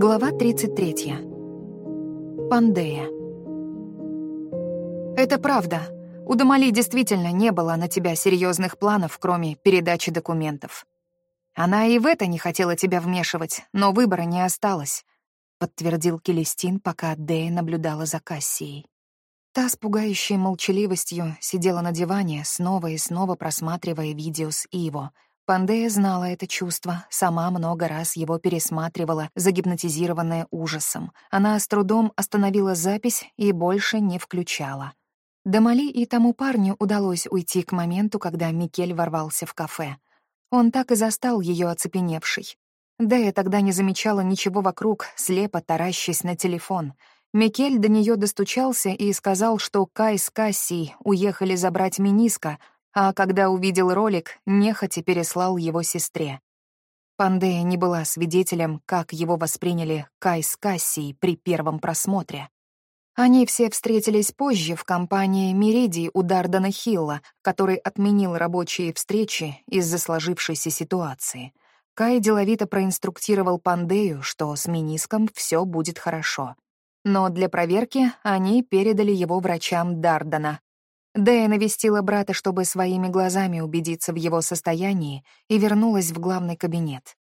Глава 33. Пандея. Это правда. У Дамали действительно не было на тебя серьезных планов, кроме передачи документов. Она и в это не хотела тебя вмешивать, но выбора не осталось, подтвердил Келестин, пока Дея наблюдала за Кассией. Та с пугающей молчаливостью сидела на диване, снова и снова просматривая видео с Иво — Пандея знала это чувство, сама много раз его пересматривала, загипнотизированная ужасом. Она с трудом остановила запись и больше не включала. Дамали и тому парню удалось уйти к моменту, когда Микель ворвался в кафе. Он так и застал ее оцепеневшей. Да тогда не замечала ничего вокруг, слепо таращась на телефон. Микель до нее достучался и сказал, что Кай с Кассией уехали забрать Миниска, а когда увидел ролик, нехотя переслал его сестре. Пандея не была свидетелем, как его восприняли Кай с Кассией при первом просмотре. Они все встретились позже в компании Меридии у Дардана Хилла, который отменил рабочие встречи из-за сложившейся ситуации. Кай деловито проинструктировал Пандею, что с Миниском все будет хорошо. Но для проверки они передали его врачам Дардана, Дэя навестила брата, чтобы своими глазами убедиться в его состоянии, и вернулась в главный кабинет.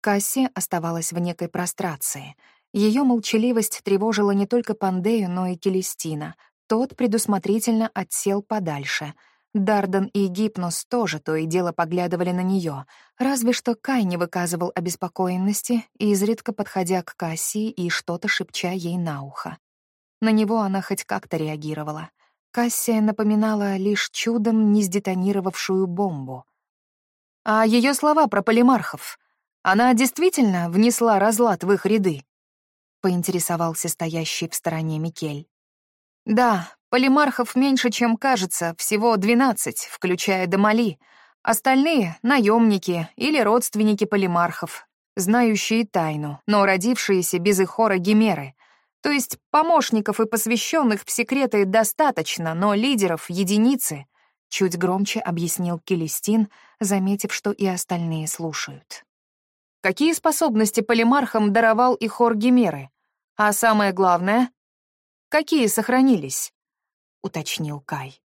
Касси оставалась в некой прострации. Ее молчаливость тревожила не только Пандею, но и Келестина. Тот предусмотрительно отсел подальше. Дарден и Гипнос тоже то и дело поглядывали на нее, разве что Кай не выказывал обеспокоенности, изредка подходя к Кассии и что-то шепча ей на ухо. На него она хоть как-то реагировала. Кассия напоминала лишь чудом не сдетонировавшую бомбу. А ее слова про полимархов, она действительно внесла разлад в их ряды? Поинтересовался стоящий в стороне Микель. Да, полимархов меньше, чем кажется, всего двенадцать, включая Дамали. Остальные — наемники или родственники полимархов, знающие тайну, но родившиеся без их хора Гимеры — то есть помощников и посвященных в секреты достаточно, но лидеров — единицы, чуть громче объяснил Келестин, заметив, что и остальные слушают. Какие способности полимархам даровал и хор Гемеры? А самое главное, какие сохранились? уточнил Кай.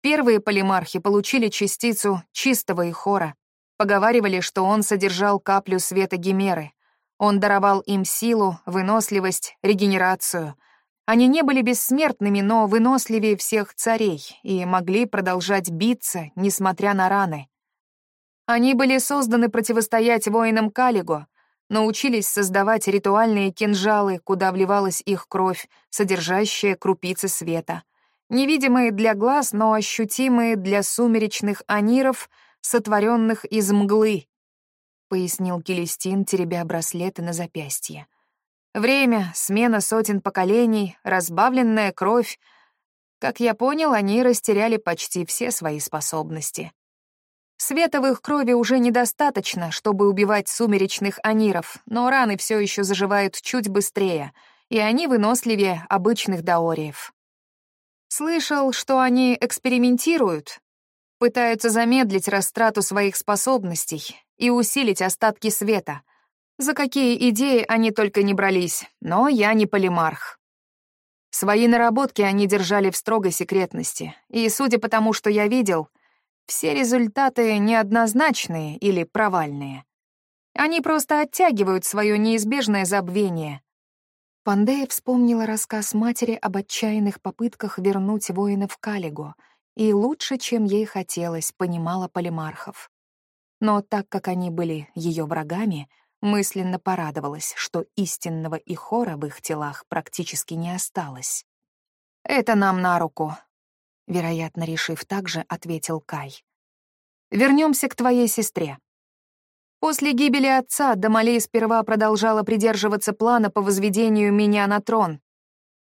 Первые полимархи получили частицу чистого и поговаривали, что он содержал каплю света Гемеры, он даровал им силу, выносливость, регенерацию. Они не были бессмертными, но выносливее всех царей и могли продолжать биться, несмотря на раны. Они были созданы противостоять воинам Калиго, научились создавать ритуальные кинжалы, куда вливалась их кровь, содержащая крупицы света. Невидимые для глаз, но ощутимые для сумеречных аниров, сотворенных из мглы, — пояснил Келестин, теребя браслеты на запястье. «Время, смена сотен поколений, разбавленная кровь. Как я понял, они растеряли почти все свои способности. Света в их крови уже недостаточно, чтобы убивать сумеречных аниров, но раны все еще заживают чуть быстрее, и они выносливее обычных даориев. Слышал, что они экспериментируют, пытаются замедлить растрату своих способностей, и усилить остатки света. За какие идеи они только не брались, но я не полимарх. Свои наработки они держали в строгой секретности, и, судя по тому, что я видел, все результаты неоднозначные или провальные. Они просто оттягивают свое неизбежное забвение. Пандея вспомнила рассказ матери об отчаянных попытках вернуть воинов в Калигу, и лучше, чем ей хотелось, понимала полимархов. Но так как они были ее врагами, мысленно порадовалась, что истинного и хора в их телах практически не осталось. «Это нам на руку», — вероятно, решив так же, ответил Кай. Вернемся к твоей сестре. После гибели отца Дамалей сперва продолжала придерживаться плана по возведению меня на трон.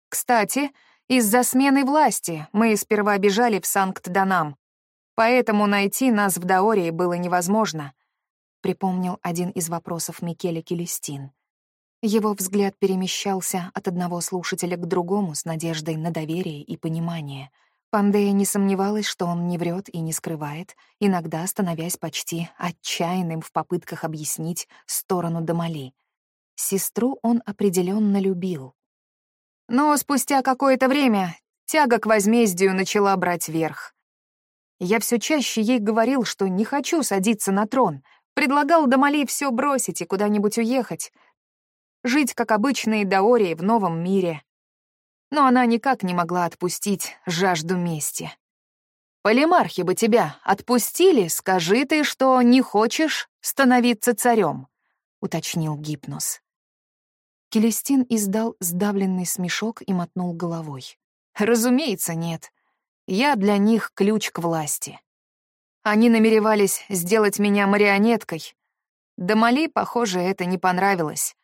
Кстати, из-за смены власти мы сперва бежали в Санкт-Данам, Поэтому найти нас в Даории было невозможно, припомнил один из вопросов Микеля Келестин. Его взгляд перемещался от одного слушателя к другому с надеждой на доверие и понимание. Пандея не сомневалась, что он не врет и не скрывает, иногда становясь почти отчаянным в попытках объяснить сторону Дамали. Сестру он определенно любил. Но спустя какое-то время тяга к возмездию начала брать верх. Я все чаще ей говорил, что не хочу садиться на трон, предлагал Дамали все бросить и куда-нибудь уехать, жить как обычные даории в новом мире. Но она никак не могла отпустить жажду мести. «Полимархи бы тебя отпустили, скажи ты, что не хочешь становиться царем», — уточнил Гипнос. Келестин издал сдавленный смешок и мотнул головой. «Разумеется, нет. Я для них ключ к власти. Они намеревались сделать меня марионеткой. Дамали, похоже, это не понравилось.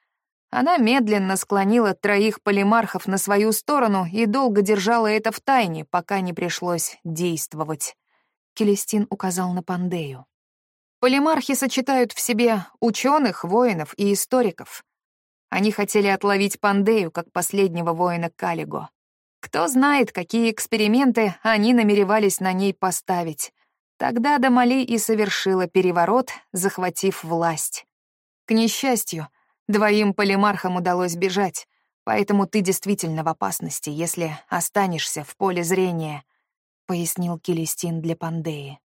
Она медленно склонила троих полимархов на свою сторону и долго держала это в тайне, пока не пришлось действовать. Келестин указал на Пандею. Полимархи сочетают в себе ученых, воинов и историков. Они хотели отловить Пандею, как последнего воина Калиго. Кто знает, какие эксперименты они намеревались на ней поставить. Тогда Дамали и совершила переворот, захватив власть. К несчастью, двоим полимархам удалось бежать, поэтому ты действительно в опасности, если останешься в поле зрения, — пояснил Келестин для Пандеи.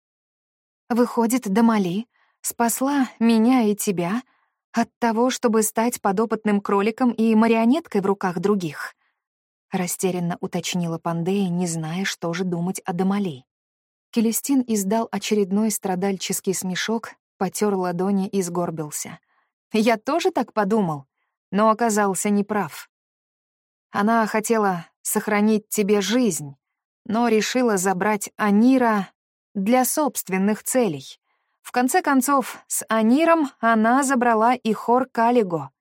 Выходит, Дамали спасла меня и тебя от того, чтобы стать подопытным кроликом и марионеткой в руках других? Растерянно уточнила Пандея, не зная, что же думать о Дамали. Келестин издал очередной страдальческий смешок, потер ладони и сгорбился. «Я тоже так подумал, но оказался неправ. Она хотела сохранить тебе жизнь, но решила забрать Анира для собственных целей. В конце концов, с Аниром она забрала и хор Калиго,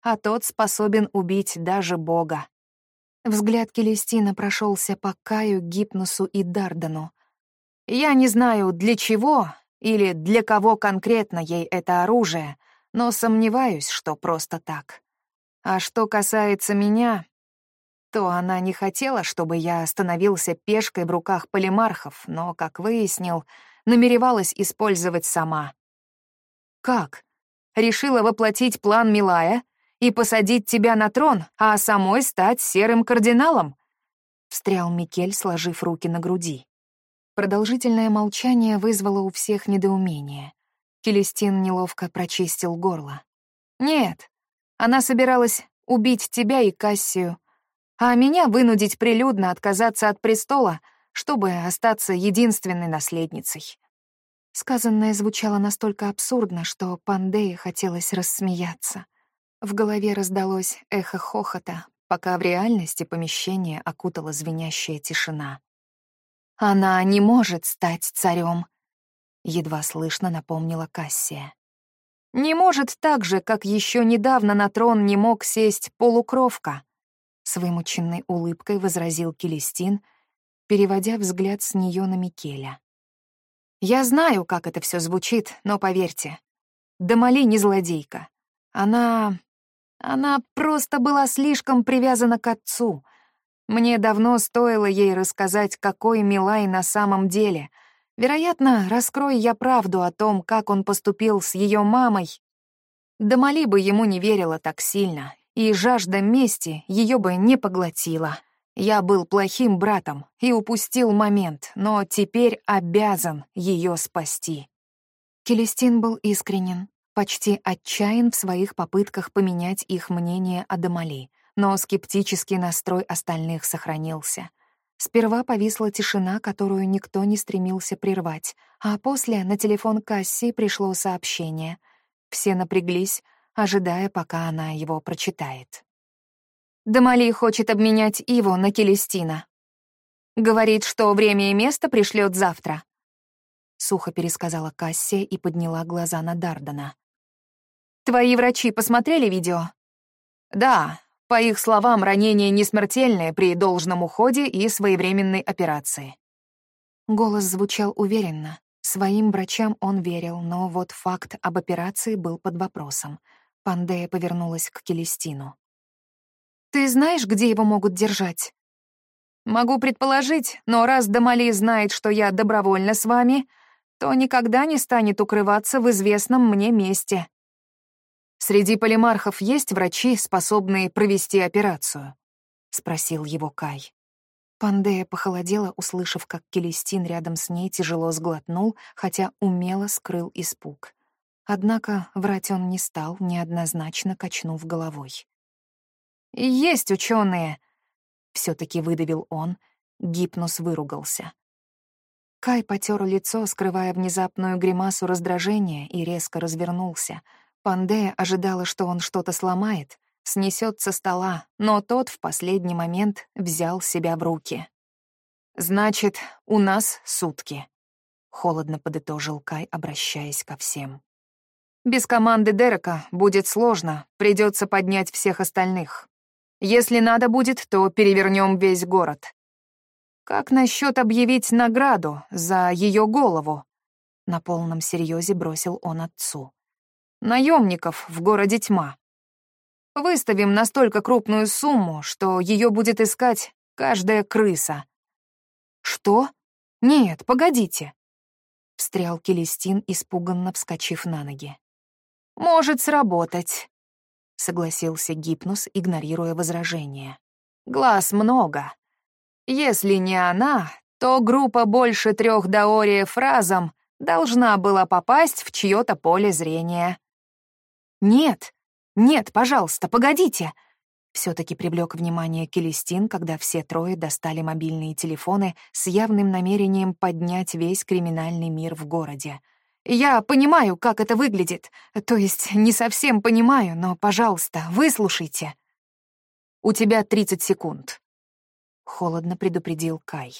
а тот способен убить даже бога. Взгляд Келестина прошелся по Каю, Гипносу и Дардану. Я не знаю, для чего или для кого конкретно ей это оружие, но сомневаюсь, что просто так. А что касается меня, то она не хотела, чтобы я становился пешкой в руках полимархов, но, как выяснил, намеревалась использовать сама. Как? Решила воплотить план Милая и посадить тебя на трон, а самой стать серым кардиналом? Встрял Микель, сложив руки на груди. Продолжительное молчание вызвало у всех недоумение. Келестин неловко прочистил горло. «Нет, она собиралась убить тебя и Кассию, а меня вынудить прилюдно отказаться от престола — чтобы остаться единственной наследницей. Сказанное звучало настолько абсурдно, что Пандее хотелось рассмеяться. В голове раздалось эхо хохота, пока в реальности помещение окутала звенящая тишина. «Она не может стать царем», — едва слышно напомнила Кассия. «Не может так же, как еще недавно на трон не мог сесть полукровка», — с вымученной улыбкой возразил Келестин, переводя взгляд с нее на Микеля. «Я знаю, как это все звучит, но поверьте, Дамали не злодейка. Она... она просто была слишком привязана к отцу. Мне давно стоило ей рассказать, какой Милай на самом деле. Вероятно, раскрой я правду о том, как он поступил с ее мамой. Дамали бы ему не верила так сильно, и жажда мести ее бы не поглотила». Я был плохим братом и упустил момент, но теперь обязан ее спасти. Келестин был искренен, почти отчаян в своих попытках поменять их мнение о Дамали, но скептический настрой остальных сохранился. Сперва повисла тишина, которую никто не стремился прервать, а после на телефон Касси пришло сообщение. Все напряглись, ожидая, пока она его прочитает. Дамали хочет обменять Иву на Келестина. Говорит, что время и место пришлет завтра. Сухо пересказала Кассия и подняла глаза на Дардана. «Твои врачи посмотрели видео?» «Да, по их словам, ранение не смертельное при должном уходе и своевременной операции». Голос звучал уверенно. Своим врачам он верил, но вот факт об операции был под вопросом. Пандея повернулась к Келестину. Ты знаешь, где его могут держать? Могу предположить, но раз Дамали знает, что я добровольно с вами, то никогда не станет укрываться в известном мне месте. «Среди полимархов есть врачи, способные провести операцию?» — спросил его Кай. Пандея похолодела, услышав, как Келестин рядом с ней тяжело сглотнул, хотя умело скрыл испуг. Однако врать он не стал, неоднозначно качнув головой. «Есть ученые, все таки выдавил он, гипнос выругался. Кай потер лицо, скрывая внезапную гримасу раздражения, и резко развернулся. Пандея ожидала, что он что-то сломает, снесет со стола, но тот в последний момент взял себя в руки. «Значит, у нас сутки», — холодно подытожил Кай, обращаясь ко всем. «Без команды Дерека будет сложно, придется поднять всех остальных. Если надо будет, то перевернем весь город. Как насчет объявить награду за ее голову?» На полном серьезе бросил он отцу. «Наемников в городе тьма. Выставим настолько крупную сумму, что ее будет искать каждая крыса. Что? Нет, погодите. Встрял Келестин, испуганно вскочив на ноги. Может сработать, согласился Гипнус, игнорируя возражение. Глаз много. Если не она, то группа больше трех даориев разом должна была попасть в чье-то поле зрения. Нет, «Нет, пожалуйста, погодите!» Все-таки привлек внимание Келестин, когда все трое достали мобильные телефоны с явным намерением поднять весь криминальный мир в городе. «Я понимаю, как это выглядит. То есть не совсем понимаю, но, пожалуйста, выслушайте». «У тебя 30 секунд», — холодно предупредил Кай.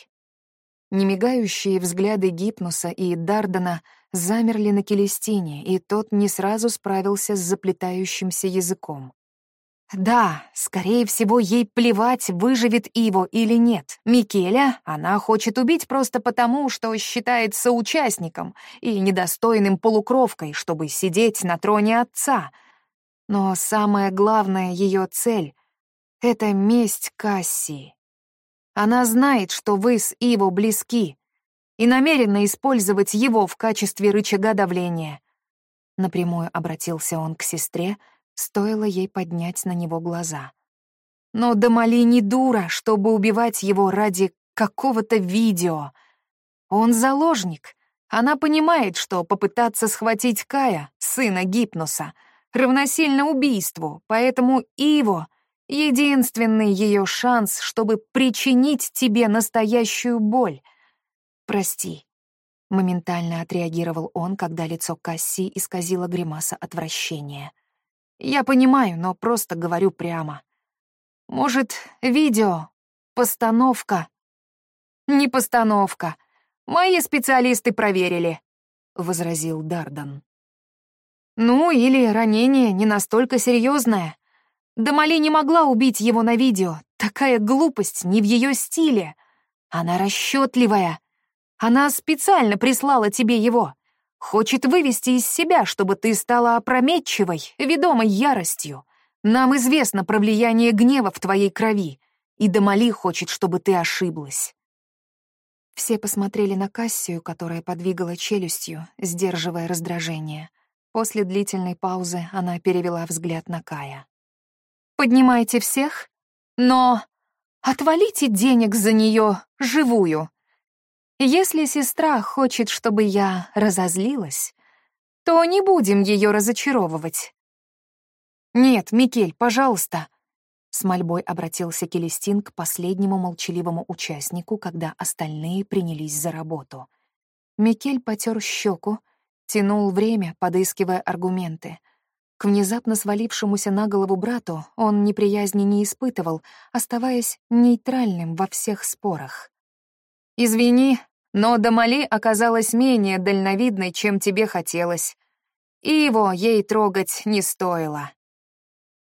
Немигающие взгляды Гипнуса и Дардана замерли на Келестине, и тот не сразу справился с заплетающимся языком. Да, скорее всего, ей плевать, выживет Иво или нет. Микеля она хочет убить просто потому, что считает соучастником и недостойным полукровкой, чтобы сидеть на троне отца. Но самая главная ее цель — это месть Кассии. Она знает, что вы с Иво близки, и намерена использовать его в качестве рычага давления. Напрямую обратился он к сестре, стоило ей поднять на него глаза. Но Дамали не дура, чтобы убивать его ради какого-то видео. Он заложник. Она понимает, что попытаться схватить Кая, сына Гипнуса, равносильно убийству, поэтому Иво Единственный ее шанс, чтобы причинить тебе настоящую боль. Прости. Моментально отреагировал он, когда лицо Касси исказило гримаса отвращения. Я понимаю, но просто говорю прямо. Может, видео? Постановка? Не постановка. Мои специалисты проверили, — возразил Дардан. Ну, или ранение не настолько серьезное. Дамали не могла убить его на видео. Такая глупость не в ее стиле. Она расчетливая. Она специально прислала тебе его. Хочет вывести из себя, чтобы ты стала опрометчивой, ведомой яростью. Нам известно про влияние гнева в твоей крови, и Дамали хочет, чтобы ты ошиблась. Все посмотрели на Кассию, которая подвигала челюстью, сдерживая раздражение. После длительной паузы она перевела взгляд на Кая поднимайте всех, но отвалите денег за нее живую. Если сестра хочет, чтобы я разозлилась, то не будем ее разочаровывать. Нет, Микель, пожалуйста. С мольбой обратился Келестин к последнему молчаливому участнику, когда остальные принялись за работу. Микель потер щеку, тянул время, подыскивая аргументы — к внезапно свалившемуся на голову брату он неприязни не испытывал, оставаясь нейтральным во всех спорах. «Извини, но Дамали оказалась менее дальновидной, чем тебе хотелось. И его ей трогать не стоило».